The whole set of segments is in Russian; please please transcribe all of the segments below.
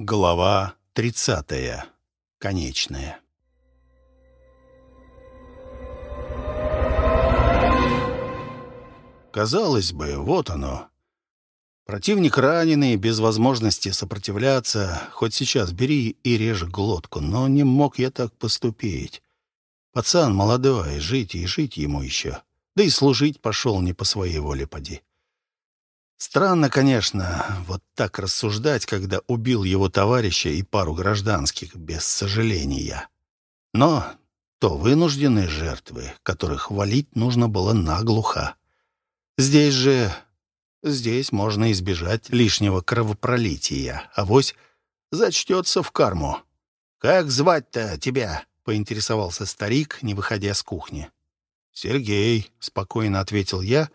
Глава тридцатая. Конечная. Казалось бы, вот оно. Противник раненый, без возможности сопротивляться. Хоть сейчас бери и режь глотку. Но не мог я так поступить. Пацан молодой, жить и жить ему еще. Да и служить пошел не по своей воле, поди. Странно, конечно, вот так рассуждать, когда убил его товарища и пару гражданских, без сожаления. Но то вынужденные жертвы, которых валить нужно было наглухо. Здесь же... Здесь можно избежать лишнего кровопролития. а Авось зачтется в карму. «Как звать-то тебя?» — поинтересовался старик, не выходя с кухни. «Сергей», — спокойно ответил я,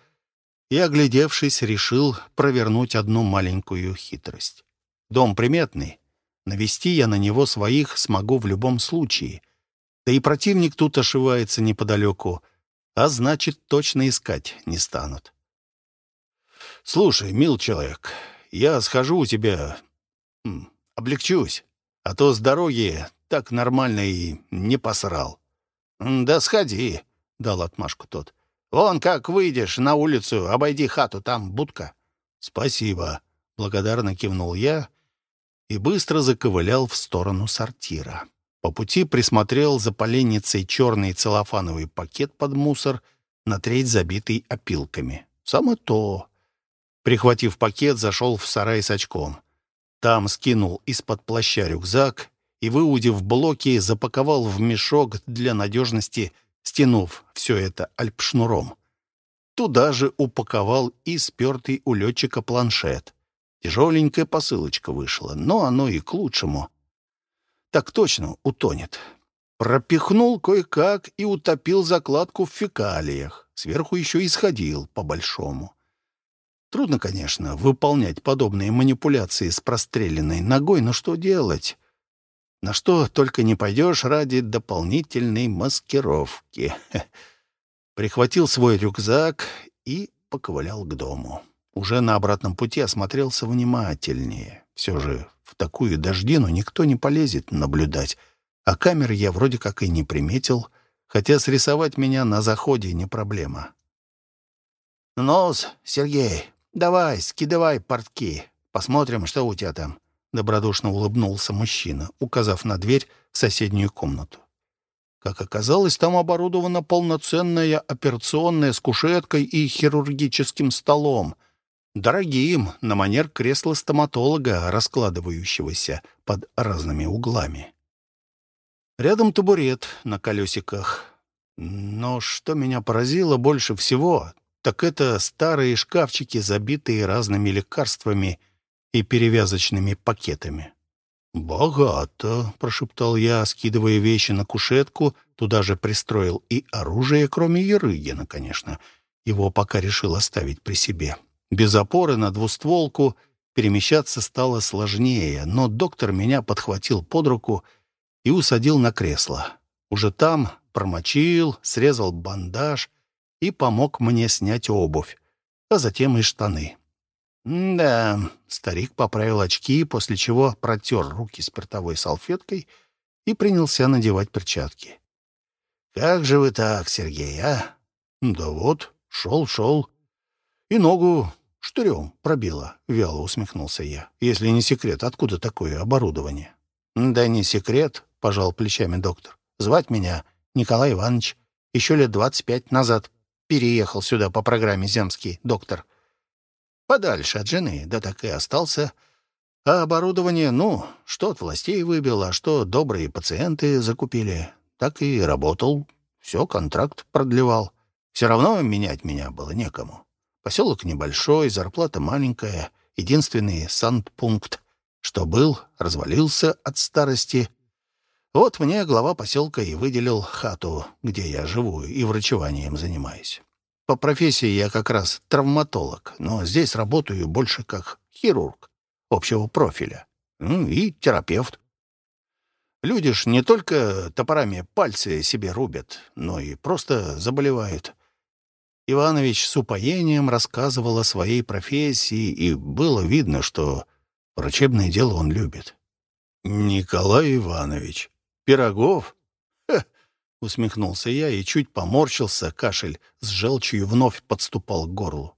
и, оглядевшись, решил провернуть одну маленькую хитрость. Дом приметный. Навести я на него своих смогу в любом случае. Да и противник тут ошивается неподалеку, а значит, точно искать не станут. «Слушай, мил человек, я схожу у тебя... облегчусь, а то с дороги так нормально и не посрал». «Да сходи», — дал отмашку тот. Вон как выйдешь на улицу, обойди хату, там будка». «Спасибо», — благодарно кивнул я и быстро заковылял в сторону сортира. По пути присмотрел за поленницей черный целлофановый пакет под мусор, на треть забитый опилками. Само то. Прихватив пакет, зашел в сарай с очком. Там скинул из-под плаща рюкзак и, выудив блоки, запаковал в мешок для надежности стянув все это альпшнуром. Туда же упаковал и спертый у летчика планшет. Тяжеленькая посылочка вышла, но оно и к лучшему. Так точно утонет. Пропихнул кое-как и утопил закладку в фекалиях. Сверху еще и сходил по-большому. Трудно, конечно, выполнять подобные манипуляции с простреленной ногой, но что делать? На что только не пойдешь ради дополнительной маскировки. Прихватил свой рюкзак и поковылял к дому. Уже на обратном пути осмотрелся внимательнее. Все же в такую дождину никто не полезет наблюдать. А камеры я вроде как и не приметил, хотя срисовать меня на заходе не проблема. «Нос, Сергей, давай, скидывай портки. Посмотрим, что у тебя там. Добродушно улыбнулся мужчина, указав на дверь в соседнюю комнату. Как оказалось, там оборудована полноценная операционная с кушеткой и хирургическим столом. Дорогим, на манер кресла стоматолога, раскладывающегося под разными углами. Рядом табурет на колесиках. Но что меня поразило больше всего, так это старые шкафчики, забитые разными лекарствами — и перевязочными пакетами. «Богато», — прошептал я, скидывая вещи на кушетку, туда же пристроил и оружие, кроме Ерыгина, конечно. Его пока решил оставить при себе. Без опоры на двустволку перемещаться стало сложнее, но доктор меня подхватил под руку и усадил на кресло. Уже там промочил, срезал бандаж и помог мне снять обувь, а затем и штаны. «Да», — старик поправил очки, после чего протер руки спиртовой салфеткой и принялся надевать перчатки. «Как же вы так, Сергей, а?» «Да вот, шел-шел. И ногу штырем пробило», — вяло усмехнулся я. «Если не секрет, откуда такое оборудование?» «Да не секрет», — пожал плечами доктор. «Звать меня Николай Иванович. Еще лет двадцать пять назад переехал сюда по программе «Земский доктор». Подальше от жены, да так и остался. А оборудование, ну, что от властей выбил, а что добрые пациенты закупили, так и работал. Все, контракт продлевал. Все равно менять меня было некому. Поселок небольшой, зарплата маленькая, единственный санпункт, что был, развалился от старости. Вот мне глава поселка и выделил хату, где я живу и врачеванием занимаюсь. По профессии я как раз травматолог, но здесь работаю больше как хирург общего профиля. Ну, и терапевт. Люди ж не только топорами пальцы себе рубят, но и просто заболевают. Иванович с упоением рассказывал о своей профессии, и было видно, что врачебное дело он любит. Николай Иванович, Пирогов? Усмехнулся я и чуть поморщился, кашель с желчью вновь подступал к горлу.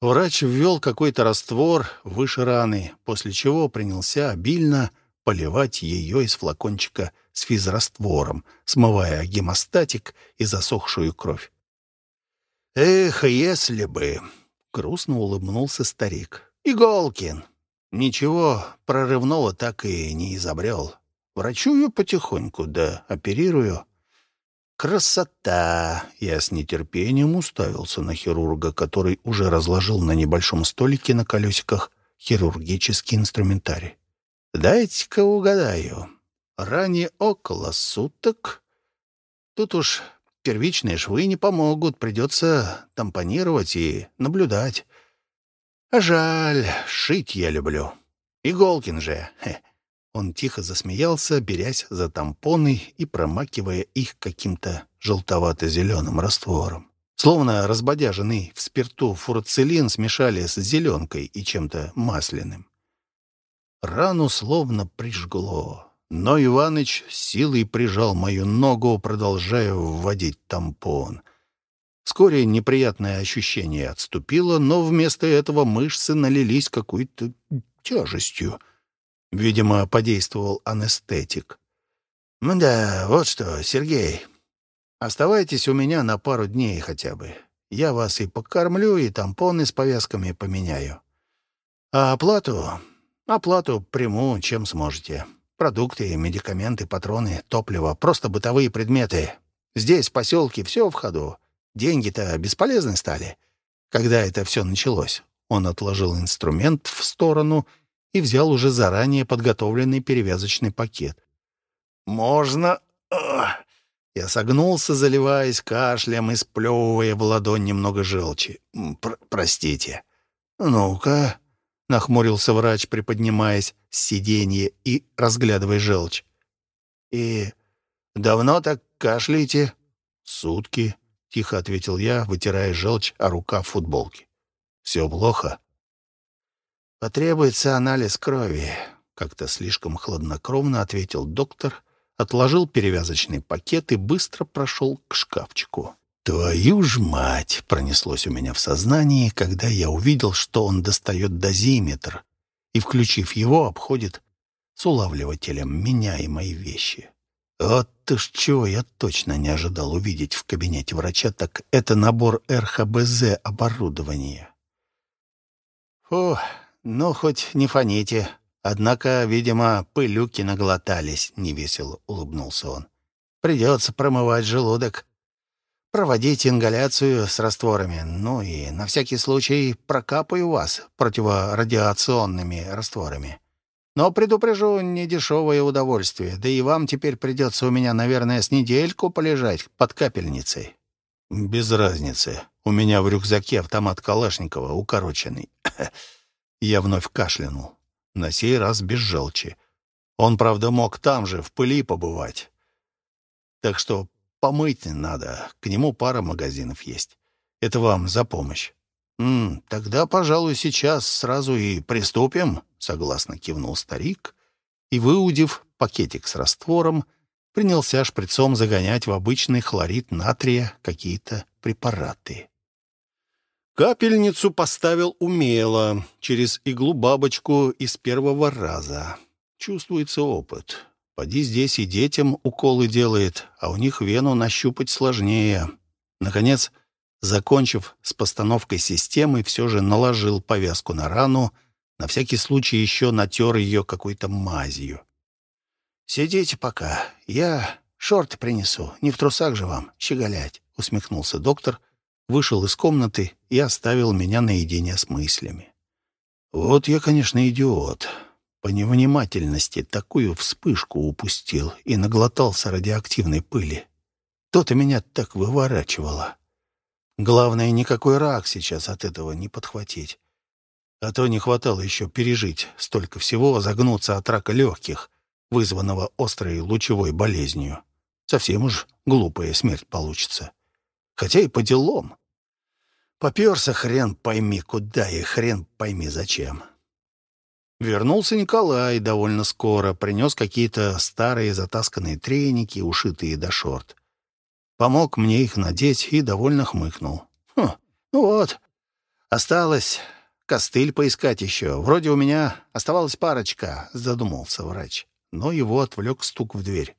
Врач ввел какой-то раствор выше раны, после чего принялся обильно поливать ее из флакончика с физраствором, смывая гемостатик и засохшую кровь. «Эх, если бы!» — грустно улыбнулся старик. «Иголкин! Ничего прорывного так и не изобрел. Врачую потихоньку, да оперирую. Красота! Я с нетерпением уставился на хирурга, который уже разложил на небольшом столике на колесиках хирургический инструментарий. Дайте-ка угадаю. Ранее около суток. Тут уж первичные швы не помогут, придется тампонировать и наблюдать. А жаль, шить я люблю. Иголкин же. Хе. Он тихо засмеялся, берясь за тампоны и промакивая их каким-то желтовато-зеленым раствором. Словно разбодяженный в спирту фурацилин смешали с зеленкой и чем-то масляным. Рану словно прижгло. Но Иваныч силой прижал мою ногу, продолжая вводить тампон. Вскоре неприятное ощущение отступило, но вместо этого мышцы налились какой-то тяжестью. Видимо, подействовал анестетик. «Да, вот что, Сергей, оставайтесь у меня на пару дней хотя бы. Я вас и покормлю, и тампоны с повязками поменяю. А оплату? Оплату приму, чем сможете. Продукты, медикаменты, патроны, топливо, просто бытовые предметы. Здесь, в поселке, все в ходу. Деньги-то бесполезны стали. Когда это все началось, он отложил инструмент в сторону и взял уже заранее подготовленный перевязочный пакет. «Можно...» Я согнулся, заливаясь кашлем и сплевывая в ладонь немного желчи. Пр «Простите». «Ну-ка...» — нахмурился врач, приподнимаясь с сиденья и разглядывая желчь. «И давно так кашляете?» «Сутки», — тихо ответил я, вытирая желчь о рукав футболки. «Все плохо?» «Потребуется анализ крови», — как-то слишком хладнокровно ответил доктор, отложил перевязочный пакет и быстро прошел к шкафчику. «Твою ж мать!» — пронеслось у меня в сознании, когда я увидел, что он достает дозиметр и, включив его, обходит с улавливателем меня и мои вещи. Вот ты ж чего я точно не ожидал увидеть в кабинете врача, так это набор РХБЗ оборудования. Фух, ну, хоть не фоните. Однако, видимо, пылюки наглотались, — невесело улыбнулся он. Придется промывать желудок, проводить ингаляцию с растворами, ну и на всякий случай прокапаю вас противорадиационными растворами. Но предупрежу, недешевое удовольствие, да и вам теперь придется у меня, наверное, с недельку полежать под капельницей. Без разницы. У меня в рюкзаке автомат Калашникова укороченный. Я вновь кашлянул. На сей раз без желчи. Он, правда, мог там же, в пыли побывать. Так что помыть надо. К нему пара магазинов есть. Это вам за помощь. «М -м, «Тогда, пожалуй, сейчас сразу и приступим», — согласно кивнул старик и, выудив пакетик с раствором, принялся шприцом загонять в обычный хлорид натрия какие-то препараты. Капельницу поставил умело, через иглу бабочку из первого раза. Чувствуется опыт. Поди здесь и детям уколы делает, а у них вену нащупать сложнее. Наконец, закончив с постановкой системы, все же наложил повязку на рану, на всякий случай еще натер ее какой-то мазью. «Сидите пока, я шорты принесу, не в трусах же вам щеголять», — усмехнулся доктор, вышел из комнаты и оставил меня наедине с мыслями. Вот я, конечно, идиот. По невнимательности такую вспышку упустил и наглотался радиоактивной пыли. То-то меня так выворачивало. Главное, никакой рак сейчас от этого не подхватить. А то не хватало еще пережить столько всего, загнуться от рака легких, вызванного острой лучевой болезнью. Совсем уж глупая смерть получится. Хотя и по делам. Поперся хрен пойми куда и хрен пойми зачем. Вернулся Николай довольно скоро, принес какие-то старые затасканные треники, ушитые до шорт. Помог мне их надеть и довольно хмыкнул. «Хм, ну вот, осталось костыль поискать еще. Вроде у меня оставалась парочка», — задумался врач. Но его отвлек стук в дверь.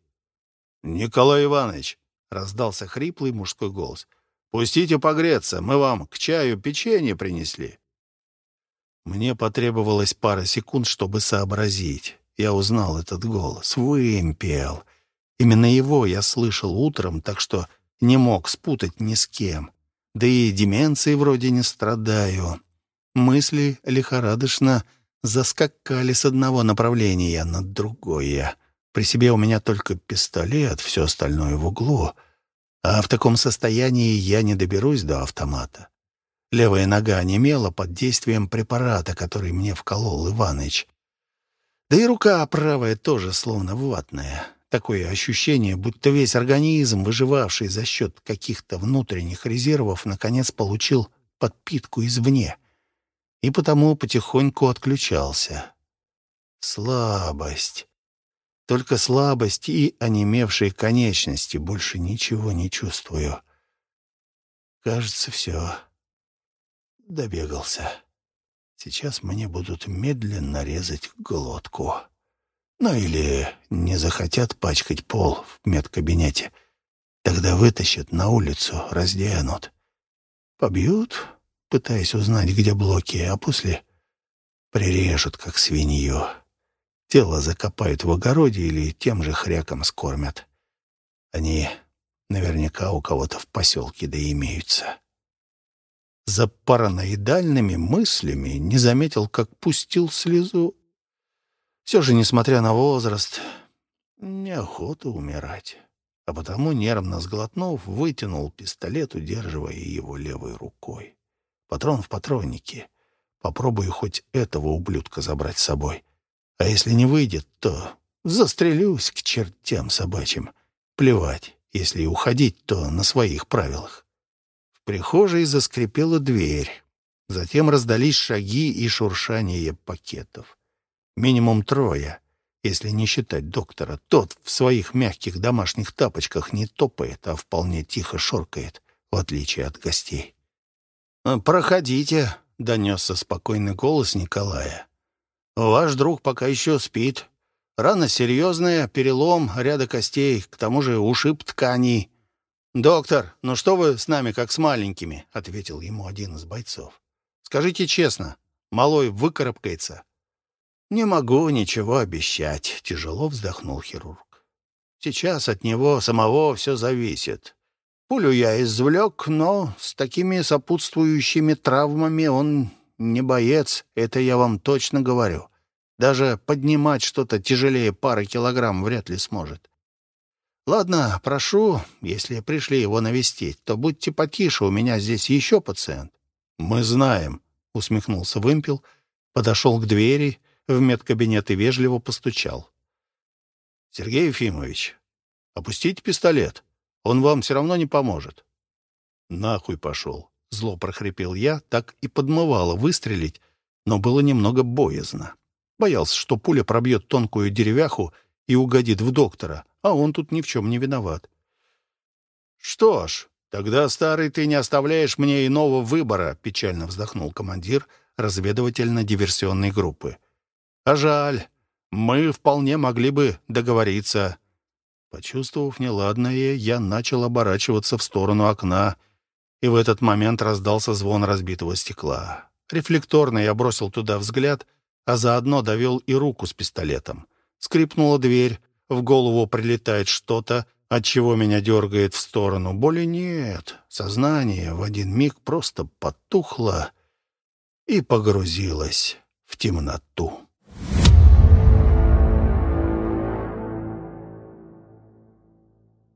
«Николай Иванович!» — раздался хриплый мужской голос. «Пустите погреться, мы вам к чаю печенье принесли». Мне потребовалось пара секунд, чтобы сообразить. Я узнал этот голос. Вымпел. Именно его я слышал утром, так что не мог спутать ни с кем. Да и деменцией вроде не страдаю. Мысли лихорадочно заскакали с одного направления на другое. При себе у меня только пистолет, все остальное в углу. А в таком состоянии я не доберусь до автомата. Левая нога немела под действием препарата, который мне вколол Иваныч. Да и рука правая тоже словно ватная. Такое ощущение, будто весь организм, выживавший за счет каких-то внутренних резервов, наконец получил подпитку извне. И потому потихоньку отключался. Слабость. Только слабость и онемевшие конечности. Больше ничего не чувствую. Кажется, все добегался. Сейчас мне будут медленно резать глотку. Ну или не захотят пачкать пол в медкабинете. Тогда вытащат на улицу, разденут. Побьют, пытаясь узнать, где блоки, а после прирежут, как свинью. Тело закопают в огороде или тем же хряком скормят. Они наверняка у кого-то в поселке да имеются за параноидальными мыслями не заметил, как пустил слезу. Все же, несмотря на возраст, неохота умирать. А потому, нервно сглотнув, вытянул пистолет, удерживая его левой рукой. Патрон в патроннике. Попробую хоть этого ублюдка забрать с собой. А если не выйдет, то застрелюсь к чертям собачьим. Плевать, если и уходить, то на своих правилах прихожей заскрипела дверь. Затем раздались шаги и шуршание пакетов. Минимум трое, если не считать доктора. Тот в своих мягких домашних тапочках не топает, а вполне тихо шоркает, в отличие от гостей. «Э, «Проходите», — донесся спокойный голос Николая. «Ваш друг пока еще спит. Рана серьезная, перелом ряда костей, к тому же ушиб тканей. «Доктор, ну что вы с нами, как с маленькими?» — ответил ему один из бойцов. «Скажите честно, малой выкарабкается?» «Не могу ничего обещать», — тяжело вздохнул хирург. «Сейчас от него самого все зависит. Пулю я извлек, но с такими сопутствующими травмами он не боец, это я вам точно говорю. Даже поднимать что-то тяжелее пары килограмм вряд ли сможет. «Ладно, прошу, если пришли его навестить, то будьте потише, у меня здесь еще пациент». «Мы знаем», — усмехнулся Вымпел, подошел к двери в медкабинет и вежливо постучал. «Сергей Ефимович, опустите пистолет, он вам все равно не поможет». «Нахуй пошел», — зло прохрипел я, так и подмывало выстрелить, но было немного боязно. Боялся, что пуля пробьет тонкую деревяху и угодит в доктора, а он тут ни в чем не виноват. «Что ж, тогда, старый, ты не оставляешь мне иного выбора», — печально вздохнул командир разведывательно-диверсионной группы. «А жаль, мы вполне могли бы договориться». Почувствовав неладное, я начал оборачиваться в сторону окна, и в этот момент раздался звон разбитого стекла. Рефлекторно я бросил туда взгляд, а заодно довел и руку с пистолетом. Скрипнула дверь, в голову прилетает что-то, от чего меня дергает в сторону. Боли нет. Сознание в один миг просто потухло и погрузилось в темноту.